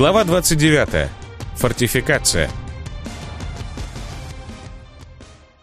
Глава 29. Фортификация.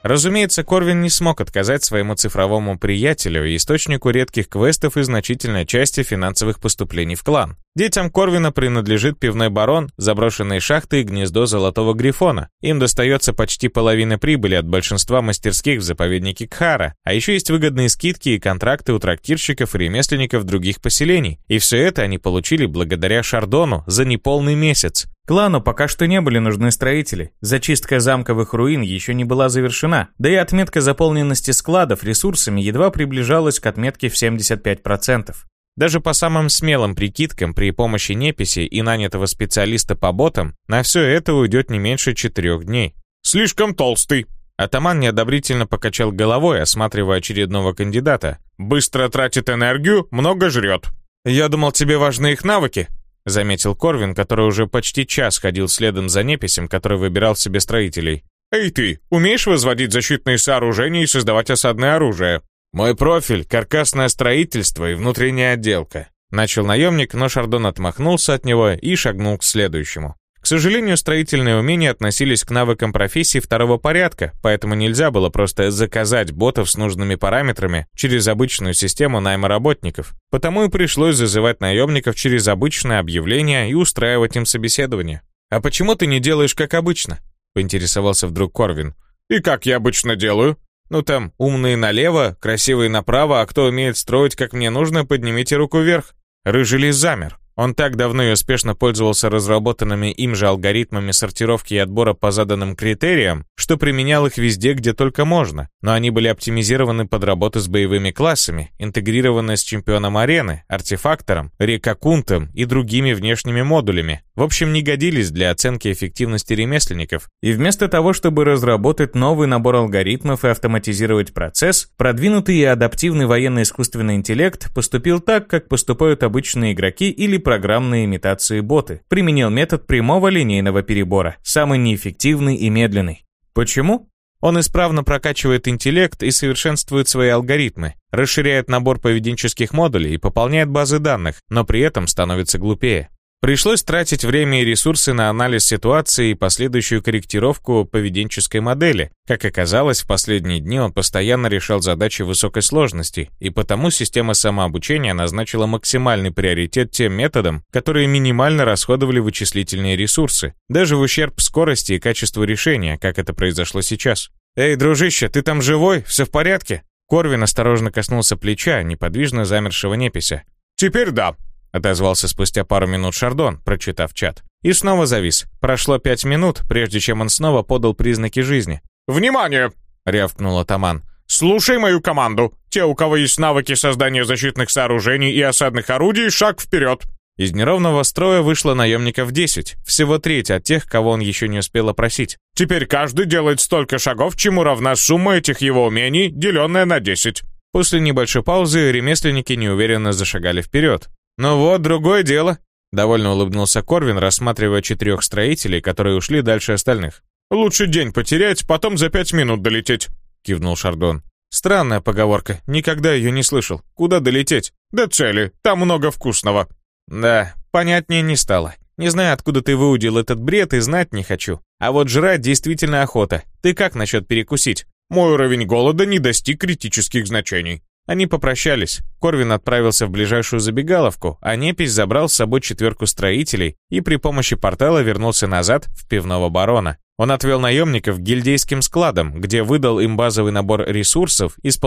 Разумеется, Корвин не смог отказать своему цифровому приятелю и источнику редких квестов и значительной части финансовых поступлений в клан. Детям Корвина принадлежит пивной барон, заброшенные шахты и гнездо Золотого Грифона. Им достается почти половина прибыли от большинства мастерских в заповеднике Кхара, а еще есть выгодные скидки и контракты у трактирщиков и ремесленников других поселений. И все это они получили благодаря Шардону за неполный месяц. Клану пока что не были нужны строители. Зачистка замковых руин еще не была завершена, да и отметка заполненности складов ресурсами едва приближалась к отметке в 75%. Даже по самым смелым прикидкам при помощи неписи и нанятого специалиста по ботам на все это уйдет не меньше четырех дней. «Слишком толстый!» Атаман неодобрительно покачал головой, осматривая очередного кандидата. «Быстро тратит энергию, много жрет». «Я думал, тебе важны их навыки», — заметил Корвин, который уже почти час ходил следом за неписем, который выбирал себе строителей. «Эй ты, умеешь возводить защитные сооружения и создавать осадное оружие?» «Мой профиль — каркасное строительство и внутренняя отделка». Начал наемник, но Шардон отмахнулся от него и шагнул к следующему. К сожалению, строительные умения относились к навыкам профессии второго порядка, поэтому нельзя было просто заказать ботов с нужными параметрами через обычную систему найма работников. Потому и пришлось зазывать наемников через обычное объявление и устраивать им собеседование. «А почему ты не делаешь как обычно?» — поинтересовался вдруг Корвин. «И как я обычно делаю?» Ну там, умные налево, красивые направо, а кто умеет строить как мне нужно, поднимите руку вверх. Рыжий лис замер. Он так давно и успешно пользовался разработанными им же алгоритмами сортировки и отбора по заданным критериям, что применял их везде, где только можно, но они были оптимизированы под работу с боевыми классами, интегрированы с чемпионом арены, артефактором, рекакунтом и другими внешними модулями. В общем, не годились для оценки эффективности ремесленников. И вместо того, чтобы разработать новый набор алгоритмов и автоматизировать процесс, продвинутый и адаптивный военный искусственный интеллект поступил так, как поступают обычные игроки или программные имитации боты. Применил метод прямого линейного перебора, самый неэффективный и медленный. Почему? Он исправно прокачивает интеллект и совершенствует свои алгоритмы, расширяет набор поведенческих модулей и пополняет базы данных, но при этом становится глупее. Пришлось тратить время и ресурсы на анализ ситуации и последующую корректировку поведенческой модели. Как оказалось, в последние дни он постоянно решал задачи высокой сложности, и потому система самообучения назначила максимальный приоритет тем методам, которые минимально расходовали вычислительные ресурсы, даже в ущерб скорости и качеству решения, как это произошло сейчас. «Эй, дружище, ты там живой? Все в порядке?» Корвин осторожно коснулся плеча, неподвижно замершего непися. «Теперь да», отозвался спустя пару минут Шардон, прочитав чат. И снова завис. Прошло пять минут, прежде чем он снова подал признаки жизни. «Внимание!» — рявкнул атаман. «Слушай мою команду. Те, у кого есть навыки создания защитных сооружений и осадных орудий, шаг вперед!» Из неровного строя вышло наемников 10, всего треть от тех, кого он еще не успел опросить. «Теперь каждый делает столько шагов, чему равна сумма этих его умений, деленная на 10». После небольшой паузы ремесленники неуверенно зашагали вперед, «Ну вот, другое дело», — довольно улыбнулся Корвин, рассматривая четырех строителей, которые ушли дальше остальных. «Лучше день потерять, потом за пять минут долететь», — кивнул Шардон. «Странная поговорка, никогда ее не слышал. Куда долететь?» «До цели, там много вкусного». «Да, понятнее не стало. Не знаю, откуда ты выудил этот бред и знать не хочу. А вот жрать действительно охота. Ты как насчет перекусить?» «Мой уровень голода не достиг критических значений». Они попрощались. Корвин отправился в ближайшую забегаловку, а Непись забрал с собой четверку строителей и при помощи портала вернулся назад в пивного барона. Он отвел наемников к гильдейским складам, где выдал им базовый набор ресурсов из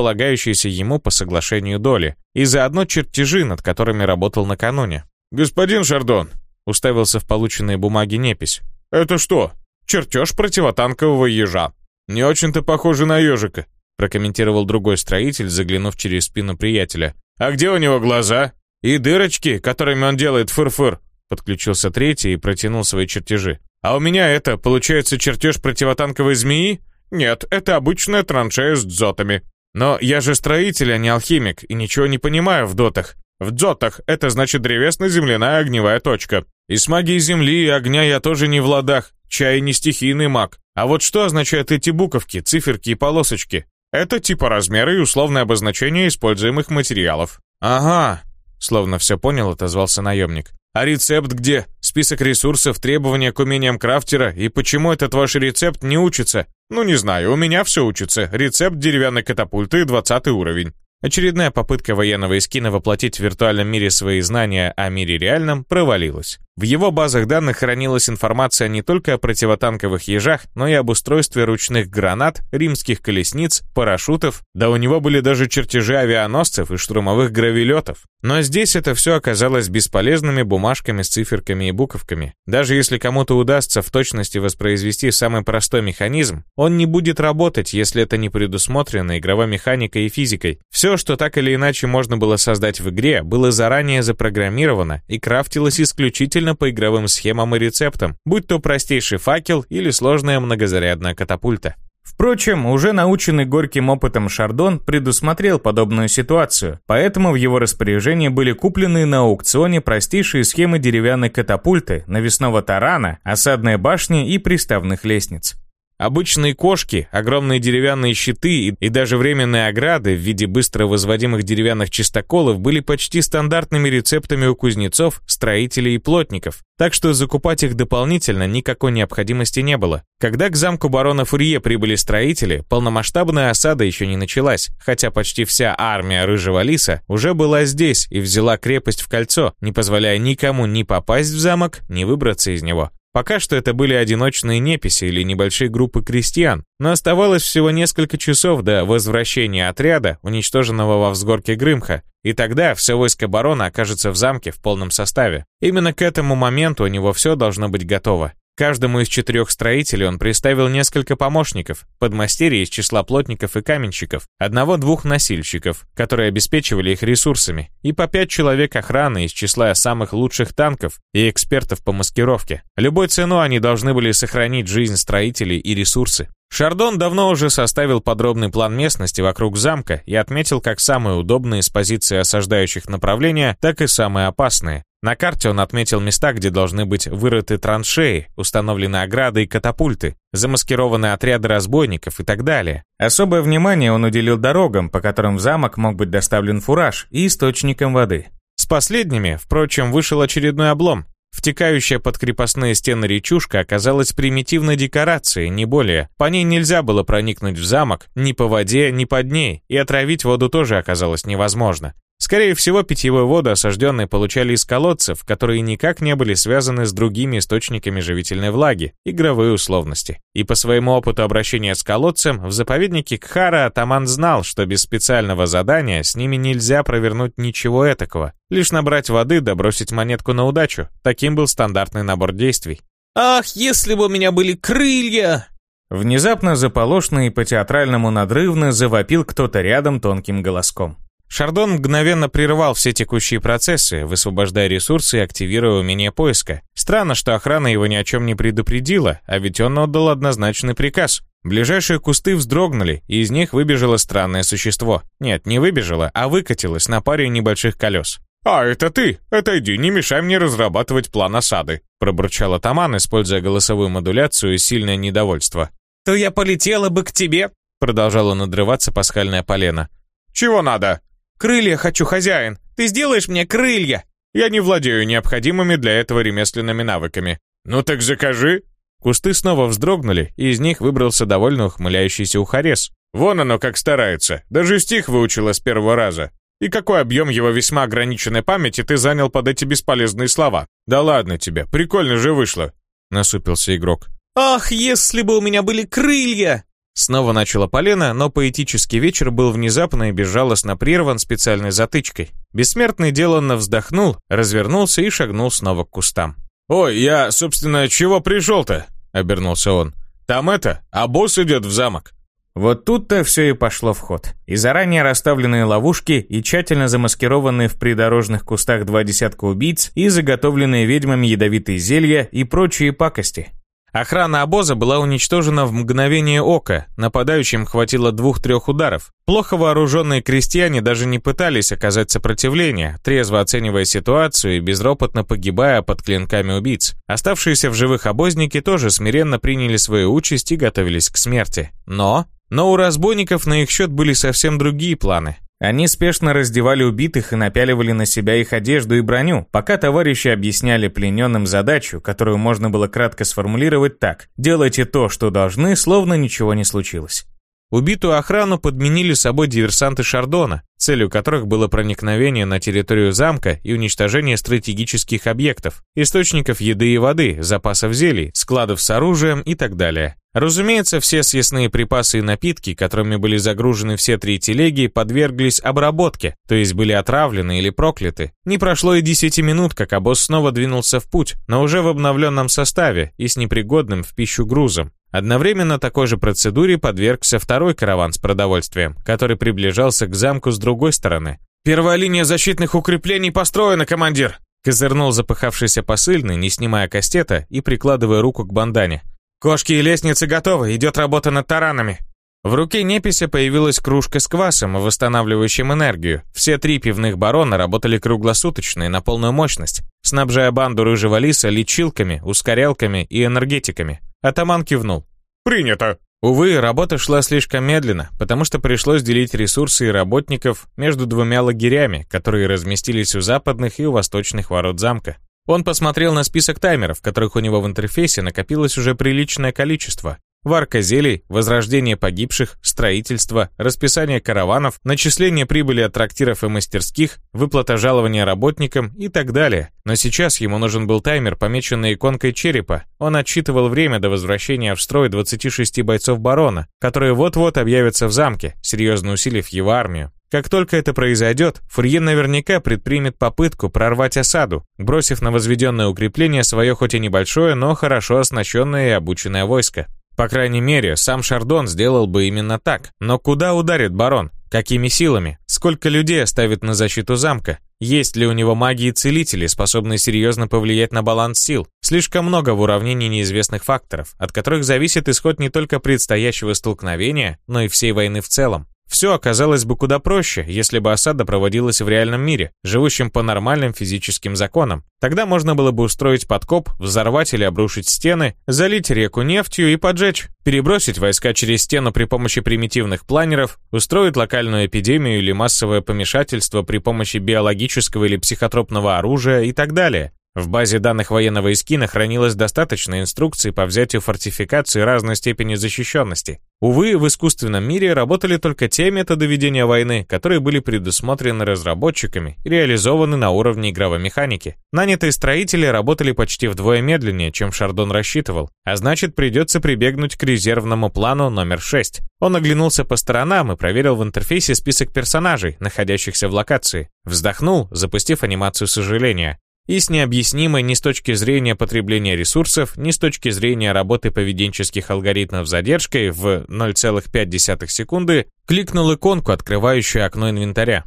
ему по соглашению доли, и заодно чертежи, над которыми работал накануне. «Господин Шардон», — уставился в полученные бумаги Непись. «Это что? Чертеж противотанкового ежа. Не очень-то похоже на ежика прокомментировал другой строитель, заглянув через спину приятеля. «А где у него глаза?» «И дырочки, которыми он делает фыр-фыр», подключился третий и протянул свои чертежи. «А у меня это, получается, чертеж противотанковой змеи?» «Нет, это обычная траншея с дзотами». «Но я же строитель, а не алхимик, и ничего не понимаю в дотах». «В дзотах это значит древесно-земляная огневая точка». «И с магией земли и огня я тоже не в ладах, чай не стихийный маг. А вот что означают эти буковки, циферки и полосочки?» Это типа размеры и условное обозначение используемых материалов. Ага, словно все понял, отозвался наемник. А рецепт где? Список ресурсов, требования к умениям крафтера и почему этот ваш рецепт не учится? Ну не знаю, у меня все учится. Рецепт деревянной катапульты, 20 уровень. Очередная попытка военного Искина воплотить в виртуальном мире свои знания о мире реальном провалилась. В его базах данных хранилась информация не только о противотанковых ежах, но и об устройстве ручных гранат, римских колесниц, парашютов, да у него были даже чертежи авианосцев и штурмовых гравилетов. Но здесь это все оказалось бесполезными бумажками с циферками и буковками. Даже если кому-то удастся в точности воспроизвести самый простой механизм, он не будет работать, если это не предусмотрено игровой механикой и физикой. Все, что так или иначе можно было создать в игре, было заранее запрограммировано и крафтилось исключительно исключительно по игровым схемам и рецептам, будь то простейший факел или сложная многозарядная катапульта. Впрочем, уже наученный горьким опытом Шардон предусмотрел подобную ситуацию, поэтому в его распоряжении были куплены на аукционе простейшие схемы деревянной катапульты, навесного тарана, осадной башни и приставных лестниц. Обычные кошки, огромные деревянные щиты и, и даже временные ограды в виде быстро возводимых деревянных чистоколов были почти стандартными рецептами у кузнецов, строителей и плотников, так что закупать их дополнительно никакой необходимости не было. Когда к замку барона Фурье прибыли строители, полномасштабная осада еще не началась, хотя почти вся армия Рыжего Лиса уже была здесь и взяла крепость в кольцо, не позволяя никому ни попасть в замок, ни выбраться из него. Пока что это были одиночные неписи или небольшие группы крестьян, но оставалось всего несколько часов до возвращения отряда, уничтоженного во взгорке Грымха, и тогда все войско барона окажется в замке в полном составе. Именно к этому моменту у него все должно быть готово. Каждому из четырех строителей он приставил несколько помощников, подмастерья из числа плотников и каменщиков, одного-двух носильщиков, которые обеспечивали их ресурсами, и по пять человек охраны из числа самых лучших танков и экспертов по маскировке. Любой ценой они должны были сохранить жизнь строителей и ресурсы. Шардон давно уже составил подробный план местности вокруг замка и отметил как самые удобные с позиции осаждающих направления, так и самые опасные. На карте он отметил места, где должны быть вырыты траншеи, установлены ограды и катапульты, замаскированы отряды разбойников и так далее. Особое внимание он уделил дорогам, по которым в замок мог быть доставлен фураж, и источникам воды. С последними, впрочем, вышел очередной облом. Втекающая под крепостные стены речушка оказалась примитивной декорацией, не более. По ней нельзя было проникнуть в замок, ни по воде, ни под ней, и отравить воду тоже оказалось невозможно. Скорее всего, питьевую воду осажденные получали из колодцев, которые никак не были связаны с другими источниками живительной влаги, игровые условности. И по своему опыту обращения с колодцем, в заповеднике Кхара атаман знал, что без специального задания с ними нельзя провернуть ничего этакого. Лишь набрать воды да бросить монетку на удачу. Таким был стандартный набор действий. «Ах, если бы у меня были крылья!» Внезапно заполошно и по-театральному надрывно завопил кто-то рядом тонким голоском. Шардон мгновенно прервал все текущие процессы, высвобождая ресурсы и активируя умение поиска. Странно, что охрана его ни о чем не предупредила, а ведь он отдал однозначный приказ. Ближайшие кусты вздрогнули, и из них выбежало странное существо. Нет, не выбежало, а выкатилось на паре небольших колес. «А, это ты! Отойди, не мешай мне разрабатывать план осады!» пробурчал атаман, используя голосовую модуляцию и сильное недовольство. «То я полетела бы к тебе!» продолжала надрываться пасхальная полена. «Чего надо?» «Крылья хочу, хозяин! Ты сделаешь мне крылья!» «Я не владею необходимыми для этого ремесленными навыками». «Ну так закажи!» Кусты снова вздрогнули, и из них выбрался довольно ухмыляющийся ухарес. «Вон оно как старается. Даже стих выучила с первого раза. И какой объем его весьма ограниченной памяти ты занял под эти бесполезные слова? Да ладно тебе, прикольно же вышло!» Насупился игрок. «Ах, если бы у меня были крылья!» Снова начала полено, но поэтический вечер был внезапно и безжалостно прерван специальной затычкой. Бессмертный деланно вздохнул, развернулся и шагнул снова к кустам. «Ой, я, собственно, чего пришел-то?» — обернулся он. «Там это, а босс идет в замок». Вот тут-то все и пошло в ход. И заранее расставленные ловушки, и тщательно замаскированные в придорожных кустах два десятка убийц, и заготовленные ведьмами ядовитые зелья и прочие пакости. Охрана обоза была уничтожена в мгновение ока, нападающим хватило двух-трех ударов. Плохо вооруженные крестьяне даже не пытались оказать сопротивление, трезво оценивая ситуацию и безропотно погибая под клинками убийц. Оставшиеся в живых обозники тоже смиренно приняли свою участь и готовились к смерти. Но... Но у разбойников на их счет были совсем другие планы. Они спешно раздевали убитых и напяливали на себя их одежду и броню, пока товарищи объясняли плененным задачу, которую можно было кратко сформулировать так «делайте то, что должны, словно ничего не случилось». Убитую охрану подменили собой диверсанты Шардона, целью которых было проникновение на территорию замка и уничтожение стратегических объектов, источников еды и воды, запасов зелий, складов с оружием и так далее. Разумеется, все съестные припасы и напитки, которыми были загружены все три телеги, подверглись обработке, то есть были отравлены или прокляты. Не прошло и 10 минут, как обоз снова двинулся в путь, но уже в обновленном составе и с непригодным в пищу грузом. Одновременно такой же процедуре подвергся второй караван с продовольствием, который приближался к замку с другой стороны. «Первая линия защитных укреплений построена, командир!» Козырнул запыхавшийся посыльный, не снимая кастета и прикладывая руку к бандане. «Кошки и лестницы готовы, идет работа над таранами!» В руке Непися появилась кружка с квасом, восстанавливающим энергию. Все три пивных барона работали круглосуточно и на полную мощность, снабжая банду рыжего лиса лечилками, ускорялками и энергетиками. Атаман кивнул. «Принято!» Увы, работа шла слишком медленно, потому что пришлось делить ресурсы и работников между двумя лагерями, которые разместились у западных и у восточных ворот замка. Он посмотрел на список таймеров, которых у него в интерфейсе накопилось уже приличное количество, Варка зелий, возрождение погибших, строительство, расписание караванов, начисление прибыли от трактиров и мастерских, выплата жалования работникам и так далее. Но сейчас ему нужен был таймер, помеченный иконкой черепа. Он отсчитывал время до возвращения в строй 26 бойцов барона, которые вот-вот объявятся в замке, серьезно усилив его армию. Как только это произойдет, Фурье наверняка предпримет попытку прорвать осаду, бросив на возведенное укрепление свое хоть и небольшое, но хорошо оснащенное и обученное войско. По крайней мере, сам Шардон сделал бы именно так. Но куда ударит барон? Какими силами? Сколько людей оставит на защиту замка? Есть ли у него маги и целители, способные серьезно повлиять на баланс сил? Слишком много в уравнении неизвестных факторов, от которых зависит исход не только предстоящего столкновения, но и всей войны в целом. Все оказалось бы куда проще, если бы осада проводилась в реальном мире, живущем по нормальным физическим законам. Тогда можно было бы устроить подкоп, взорвать или обрушить стены, залить реку нефтью и поджечь, перебросить войска через стену при помощи примитивных планеров, устроить локальную эпидемию или массовое помешательство при помощи биологического или психотропного оружия и так далее. В базе данных военного эскина хранилось достаточно инструкций по взятию фортификации разной степени защищенности. Увы, в искусственном мире работали только те методы ведения войны, которые были предусмотрены разработчиками и реализованы на уровне игровой механики. Нанятые строители работали почти вдвое медленнее, чем Шардон рассчитывал, а значит придется прибегнуть к резервному плану номер 6. Он оглянулся по сторонам и проверил в интерфейсе список персонажей, находящихся в локации. Вздохнул, запустив анимацию сожаления и с необъяснимой ни с точки зрения потребления ресурсов, ни с точки зрения работы поведенческих алгоритмов задержкой в 0,5 секунды, кликнул иконку, открывающую окно инвентаря.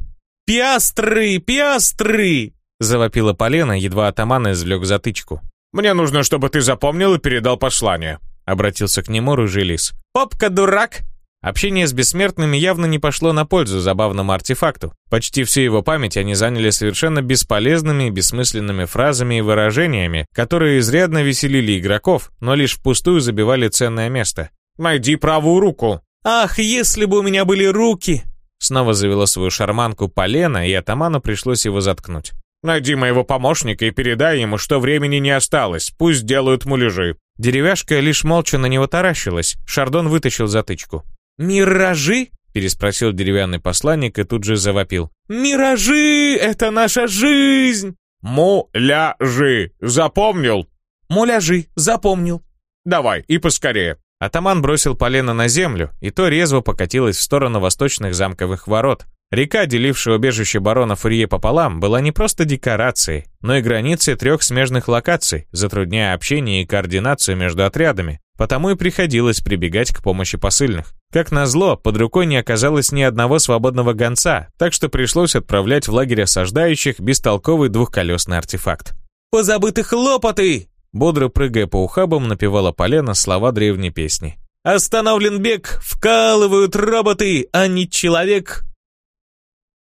«Пиастры! Пиастры!» — завопила Полена, едва атаман извлек затычку. «Мне нужно, чтобы ты запомнил и передал послание», — обратился к нему рыжий лис. «Попка дурак!» Общение с бессмертными явно не пошло на пользу забавному артефакту. Почти всю его память они заняли совершенно бесполезными и бессмысленными фразами и выражениями, которые изрядно веселили игроков, но лишь впустую забивали ценное место. «Найди правую руку!» «Ах, если бы у меня были руки!» Снова завела свою шарманку полена, и атаману пришлось его заткнуть. «Найди моего помощника и передай ему, что времени не осталось, пусть делают муляжи». Деревяшка лишь молча на него таращилась, Шардон вытащил затычку. «Миражи?» — переспросил деревянный посланник и тут же завопил. «Миражи! Это наша жизнь!» «Муляжи! Запомнил?» «Муляжи! Запомнил!» «Давай, и поскорее!» Атаман бросил полено на землю, и то резво покатилось в сторону восточных замковых ворот. Река, делившая убежище барона Фурье пополам, была не просто декорацией, но и границей трех смежных локаций, затрудняя общение и координацию между отрядами. Потому и приходилось прибегать к помощи посыльных. Как назло, под рукой не оказалось ни одного свободного гонца, так что пришлось отправлять в лагерь осаждающих бестолковый двухколесный артефакт. «Позабыты хлопоты!» Бодро прыгая по ухабам, напевала Полена слова древней песни. «Остановлен бег, вкалывают роботы, а не человек,